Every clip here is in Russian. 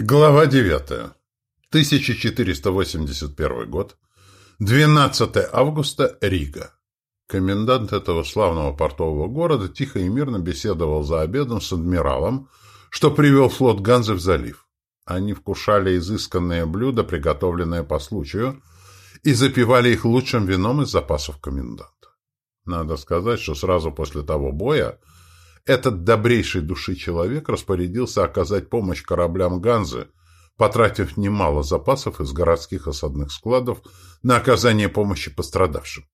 Глава 9. 1481 год. 12 августа. Рига. Комендант этого славного портового города тихо и мирно беседовал за обедом с адмиралом, что привел флот Ганзы в залив. Они вкушали изысканные блюда, приготовленные по случаю, и запивали их лучшим вином из запасов коменданта. Надо сказать, что сразу после того боя этот добрейший души человек распорядился оказать помощь кораблям Ганзы, потратив немало запасов из городских осадных складов на оказание помощи пострадавшим.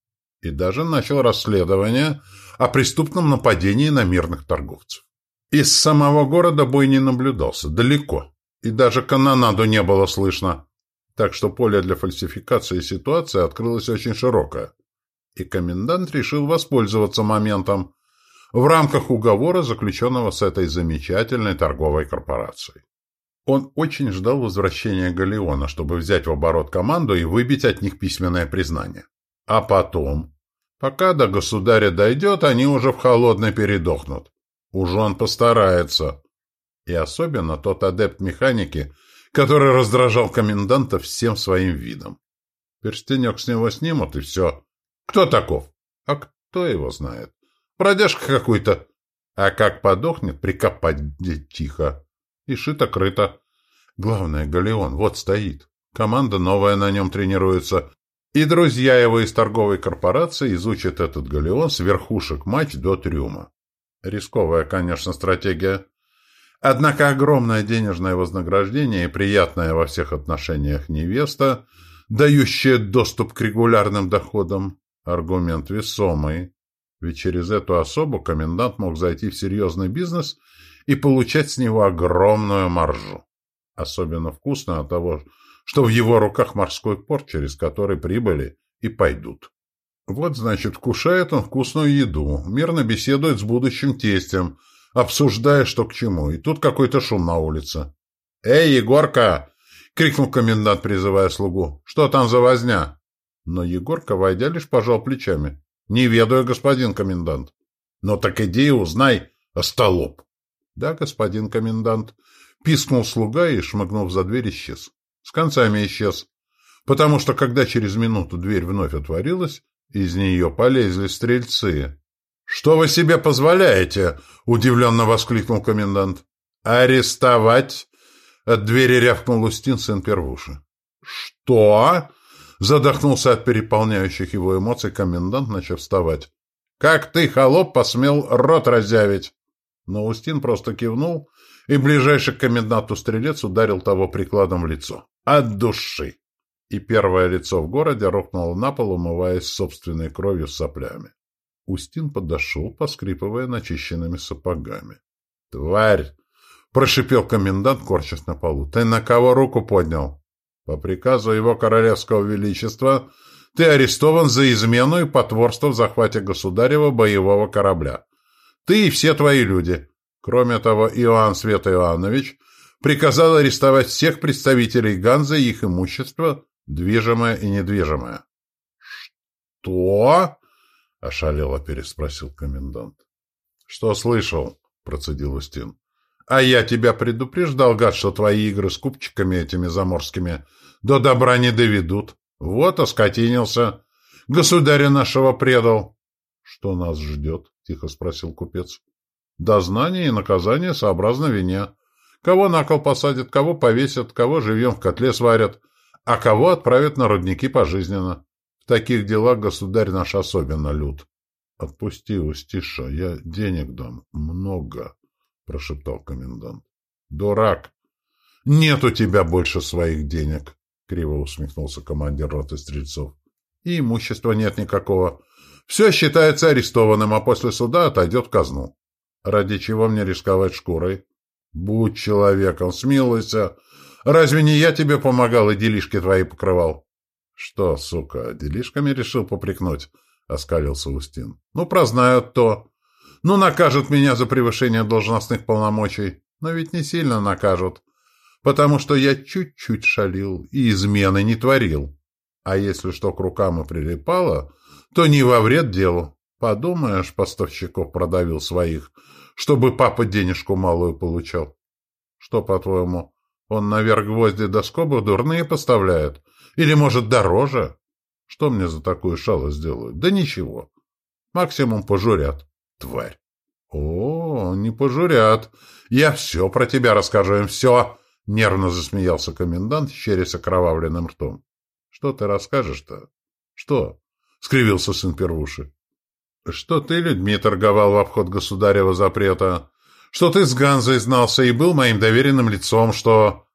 И даже начал расследование о преступном нападении на мирных торговцев. Из самого города бой не наблюдался, далеко, и даже канонаду не было слышно, так что поле для фальсификации ситуации открылось очень широкое. И комендант решил воспользоваться моментом, в рамках уговора, заключенного с этой замечательной торговой корпорацией. Он очень ждал возвращения Галеона, чтобы взять в оборот команду и выбить от них письменное признание. А потом, пока до государя дойдет, они уже в холодной передохнут. Уж он постарается. И особенно тот адепт механики, который раздражал коменданта всем своим видом. Перстенек с него снимут, и все. Кто таков? А кто его знает? Бродяжка какой-то. А как подохнет, прикопать тихо. И шито-крыто. Главное, Галеон вот стоит. Команда новая на нем тренируется. И друзья его из торговой корпорации изучат этот галеон с верхушек мать до трюма. Рисковая, конечно, стратегия. Однако огромное денежное вознаграждение и приятная во всех отношениях невеста, дающая доступ к регулярным доходам, аргумент весомый. Ведь через эту особу комендант мог зайти в серьезный бизнес и получать с него огромную маржу. Особенно вкусно от того, что в его руках морской порт, через который прибыли и пойдут. Вот, значит, вкушает он вкусную еду, мирно беседует с будущим тестем, обсуждая, что к чему, и тут какой-то шум на улице. «Эй, Егорка!» — крикнул комендант, призывая слугу. «Что там за возня?» Но Егорка, войдя, лишь пожал плечами. Не ведаю, господин комендант. Но так иди и узнай, остолоп. Да, господин комендант. Пискнул слуга и, шмыгнув за дверь, исчез. С концами исчез. Потому что, когда через минуту дверь вновь отворилась, из нее полезли стрельцы. — Что вы себе позволяете? — удивленно воскликнул комендант. — Арестовать! — от двери рявкнул Устин, сын первуши. — Что? Задохнулся от переполняющих его эмоций комендант, начав вставать. «Как ты, холоп, посмел рот разявить?» Но Устин просто кивнул, и ближайший к коменданту стрелец ударил того прикладом в лицо. От души! И первое лицо в городе рухнуло на пол, умываясь собственной кровью с соплями. Устин подошел, поскрипывая начищенными сапогами. «Тварь!» — прошипел комендант, корчась на полу. «Ты на кого руку поднял?» По приказу его королевского величества ты арестован за измену и потворство в захвате государева боевого корабля. Ты и все твои люди. Кроме того, Иоанн Свет Иоаннович приказал арестовать всех представителей Ганзы и их имущество, движимое и недвижимое. — Что? — ошалело переспросил комендант. — Что слышал? — процедил Устин. А я тебя предупреждал, гад, что твои игры с купчиками этими заморскими до добра не доведут. Вот оскотинился. Государя нашего предал. — Что нас ждет? — тихо спросил купец. — Дознание и наказание сообразно вине. Кого на кол посадят, кого повесят, кого живьем в котле сварят, а кого отправят на рудники пожизненно. В таких делах государь наш особенно лют. — Отпусти, Устиша, я денег дам. Много. — прошептал комендант. «Дурак! Нет у тебя больше своих денег!» — криво усмехнулся командир роты стрельцов. «И имущества нет никакого. Все считается арестованным, а после суда отойдет в казну. Ради чего мне рисковать шкурой? Будь человеком, смилуйся. Разве не я тебе помогал и делишки твои покрывал?» «Что, сука, делишками решил попрекнуть?» — оскалился Устин. «Ну, прознают то. Ну, накажут меня за превышение должностных полномочий, но ведь не сильно накажут, потому что я чуть-чуть шалил и измены не творил. А если что к рукам и прилипало, то не во вред делу. Подумаешь, поставщиков продавил своих, чтобы папа денежку малую получал. Что, по-твоему, Он наверх гвозди до скобы дурные поставляет. Или, может, дороже? Что мне за такую шалость сделают? Да ничего. Максимум пожурят. Тварь. О, не пожурят. Я все про тебя расскажу им, все. Нервно засмеялся комендант, щерясь окровавленным ртом. Что ты расскажешь-то? Что? Скривился сын первуши. Что ты людьми торговал в обход государева запрета? Что ты с Ганзой знался и был моим доверенным лицом, что...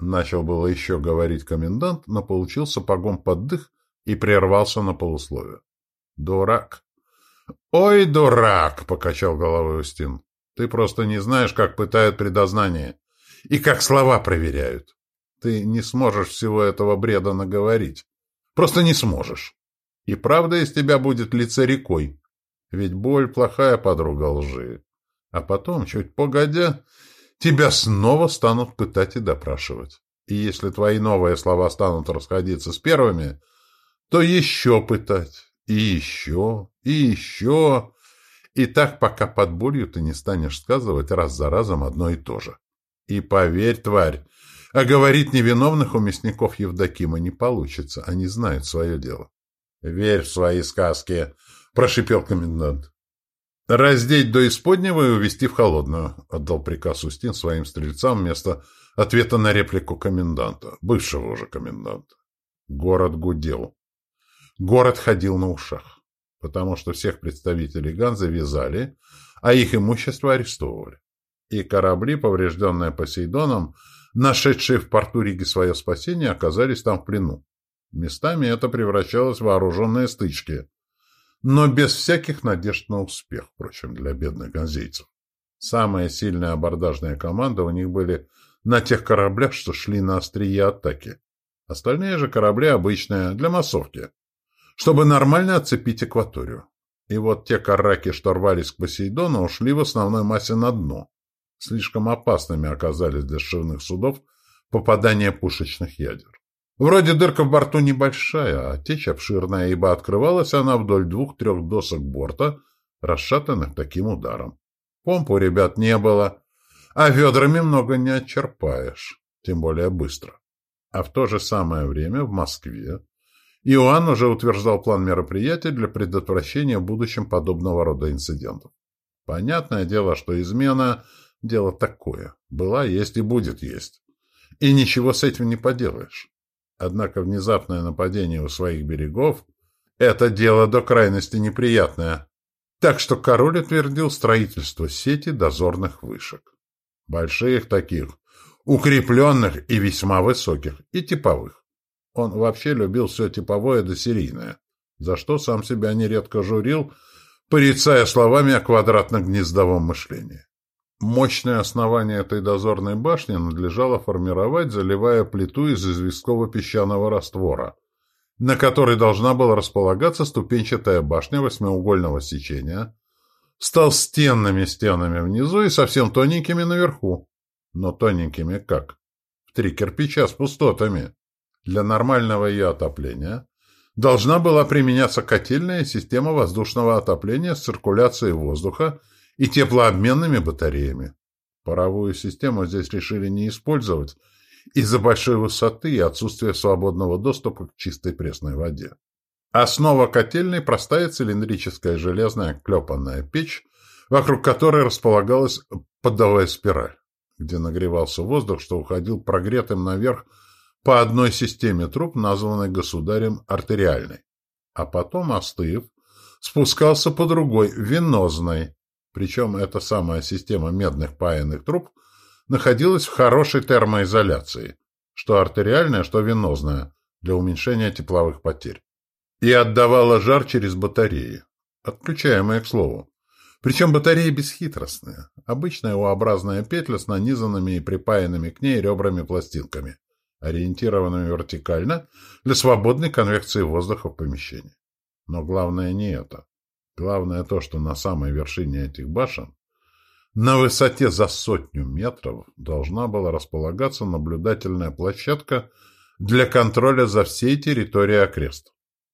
Начал было еще говорить комендант, но получил сапогом под дых и прервался на полусловие. «Дурак!» «Ой, дурак!» — покачал головой Устин. «Ты просто не знаешь, как пытают предознание и как слова проверяют. Ты не сможешь всего этого бреда наговорить. Просто не сможешь. И правда из тебя будет лица рекой. Ведь боль — плохая подруга лжи. А потом, чуть погодя, тебя снова станут пытать и допрашивать. И если твои новые слова станут расходиться с первыми, то еще пытать, и еще, и еще. И так, пока под болью ты не станешь сказывать раз за разом одно и то же. И поверь, тварь, а говорить невиновных у мясников Евдокима не получится, они знают свое дело. — Верь в свои сказки, — прошипел комендант. — Раздеть до исподнего и увести в холодную, — отдал приказ Устин своим стрельцам вместо ответа на реплику коменданта, бывшего уже коменданта. Город гудел. Город ходил на ушах, потому что всех представителей Ганзы вязали, а их имущество арестовывали. И корабли, поврежденные Посейдоном, нашедшие в порту Риги свое спасение, оказались там в плену. Местами это превращалось в вооруженные стычки, но без всяких надежд на успех, впрочем, для бедных ганзейцев. Самые сильные абордажные команды у них были на тех кораблях, что шли на острие атаки. Остальные же корабли обычные, для массовки, чтобы нормально отцепить экваторию. И вот те караки, что рвались к Посейдону, ушли в основной массе на дно. Слишком опасными оказались для шивных судов попадания пушечных ядер. Вроде дырка в борту небольшая, а течь обширная, ибо открывалась она вдоль двух-трех досок борта, расшатанных таким ударом. Помп у ребят не было, а ведрами много не отчерпаешь, тем более быстро. А в то же самое время в Москве Иоанн уже утверждал план мероприятий для предотвращения в будущем подобного рода инцидентов. Понятное дело, что измена – дело такое. Была, есть и будет есть. И ничего с этим не поделаешь. Однако внезапное нападение у своих берегов – это дело до крайности неприятное. Так что король утвердил строительство сети дозорных вышек. Больших таких, укрепленных и весьма высоких, и типовых. Он вообще любил все типовое да серийное, за что сам себя нередко журил, порицая словами о квадратно-гнездовом мышлении. Мощное основание этой дозорной башни надлежало формировать, заливая плиту из известково-песчаного раствора, на которой должна была располагаться ступенчатая башня восьмиугольного сечения, с толстенными стенами внизу и совсем тоненькими наверху. Но тоненькими как? В три кирпича с пустотами. Для нормального ее отопления должна была применяться котельная система воздушного отопления с циркуляцией воздуха и теплообменными батареями. Паровую систему здесь решили не использовать из-за большой высоты и отсутствия свободного доступа к чистой пресной воде. Основа котельной – простая цилиндрическая железная клепанная печь, вокруг которой располагалась поддовая спираль, где нагревался воздух, что уходил прогретым наверх по одной системе труб, названной государем артериальной, а потом, остыв, спускался по другой, венозной, причем эта самая система медных паянных труб находилась в хорошей термоизоляции, что артериальная, что венозная, для уменьшения тепловых потерь. И отдавала жар через батареи, отключаемые, к слову. Причем батареи бесхитростные, обычная U-образная петля с нанизанными и припаянными к ней ребрами-пластинками, ориентированными вертикально для свободной конвекции воздуха в помещении. Но главное не это. Главное то, что на самой вершине этих башен, на высоте за сотню метров, должна была располагаться наблюдательная площадка для контроля за всей территорией окрест.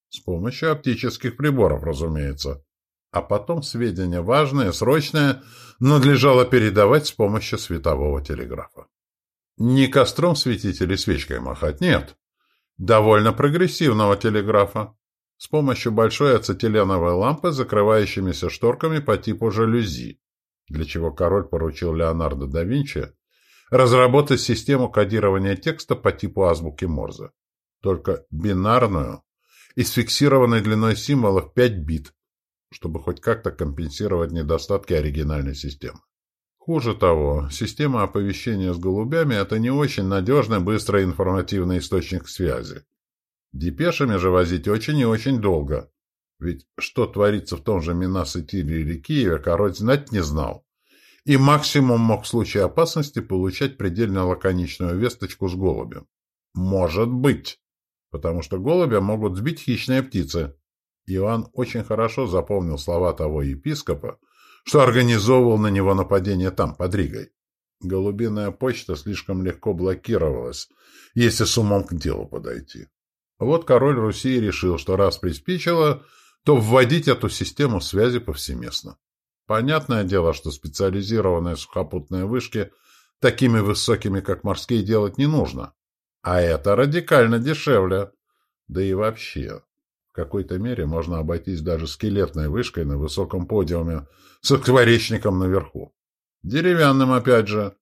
С помощью оптических приборов, разумеется. А потом сведения важные, срочные, надлежало передавать с помощью светового телеграфа. Не костром светить или свечкой махать, нет. Довольно прогрессивного телеграфа. С помощью большой ацетиленовой лампы закрывающимися шторками по типу жалюзи, для чего король поручил Леонардо да Винчи разработать систему кодирования текста по типу азбуки Морзе. Только бинарную и с фиксированной длиной символов 5 бит, чтобы хоть как-то компенсировать недостатки оригинальной системы. Хуже того, система оповещения с голубями – это не очень надежный, быстрый информативный источник связи. Депешами же возить очень и очень долго. Ведь что творится в том же Минас-Итиле или Киеве, король знать не знал. И максимум мог в случае опасности получать предельно лаконичную весточку с голубем. Может быть, потому что голубя могут сбить хищные птицы. Иоанн очень хорошо запомнил слова того епископа, что организовывал на него нападение там, под Ригой. Голубиная почта слишком легко блокировалась, если с умом к делу подойти. Вот король Руси решил, что раз приспичило, то вводить эту систему связи повсеместно. Понятное дело, что специализированные сухопутные вышки такими высокими, как морские, делать не нужно. А это радикально дешевле. Да и вообще, какой-то мере можно обойтись даже скелетной вышкой на высоком подиуме с скворечником наверху. Деревянным, опять же,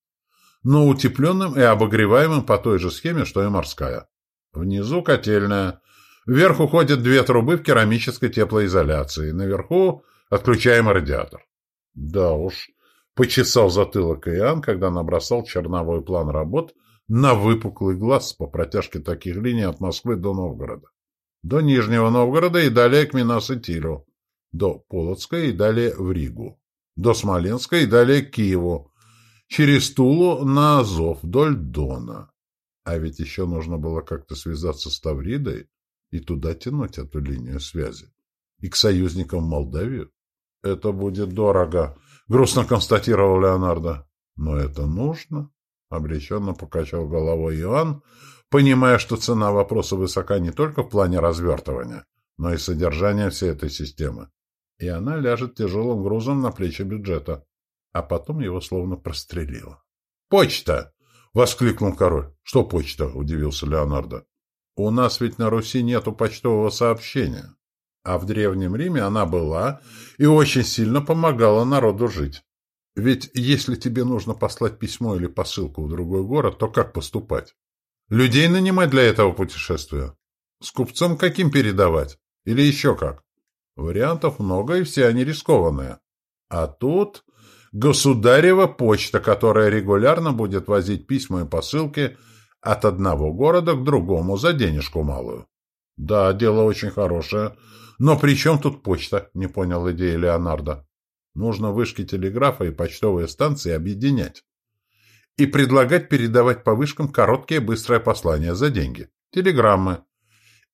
но утепленным и обогреваемым по той же схеме, что и морская. Внизу котельная. Вверх уходят две трубы в керамической теплоизоляции. Наверху отключаем радиатор. Да уж, почесал затылок Иоанн, когда набросал черновой план работ на выпуклый глаз по протяжке таких линий от Москвы до Новгорода до Нижнего Новгорода и далее к Минас-Тилю, до Полоцка и далее в Ригу, до Смоленска и далее к Киеву, через Тулу на Азов вдоль Дона. А ведь еще нужно было как-то связаться с Тавридой и туда тянуть эту линию связи. И к союзникам Молдавию. Это будет дорого, грустно констатировал Леонардо. Но это нужно, обреченно покачал головой Иоанн, понимая, что цена вопроса высока не только в плане развертывания, но и содержания всей этой системы. И она ляжет тяжелым грузом на плечи бюджета. А потом его словно прострелило. «Почта!» — воскликнул король. «Что почта?» — удивился Леонардо. «У нас ведь на Руси нету почтового сообщения. А в Древнем Риме она была и очень сильно помогала народу жить. Ведь если тебе нужно послать письмо или посылку в другой город, то как поступать? Людей нанимать для этого путешествия? С купцом каким передавать? Или еще как? Вариантов много, и все они рискованные. А тут государева почта, которая регулярно будет возить письма и посылки от одного города к другому за денежку малую. Да, дело очень хорошее. Но при чем тут почта? Не понял идеи Леонардо. Нужно вышки телеграфа и почтовые станции объединять и предлагать передавать по вышкам короткие быстрые послания за деньги, телеграммы.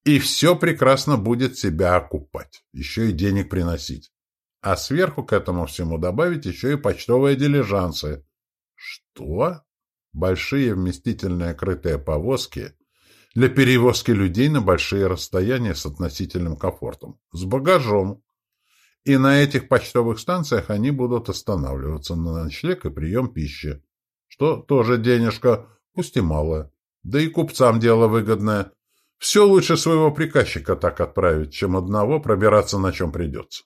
И все прекрасно будет себя окупать, еще и денег приносить. А сверху к этому всему добавить еще и почтовые дилижансы. Что? Большие вместительные крытые повозки для перевозки людей на большие расстояния с относительным комфортом, с багажом. И на этих почтовых станциях они будут останавливаться на ночлег и прием пищи что тоже денежка, пусть и малая. Да и купцам дело выгодное. Все лучше своего приказчика так отправить, чем одного пробираться на чем придется.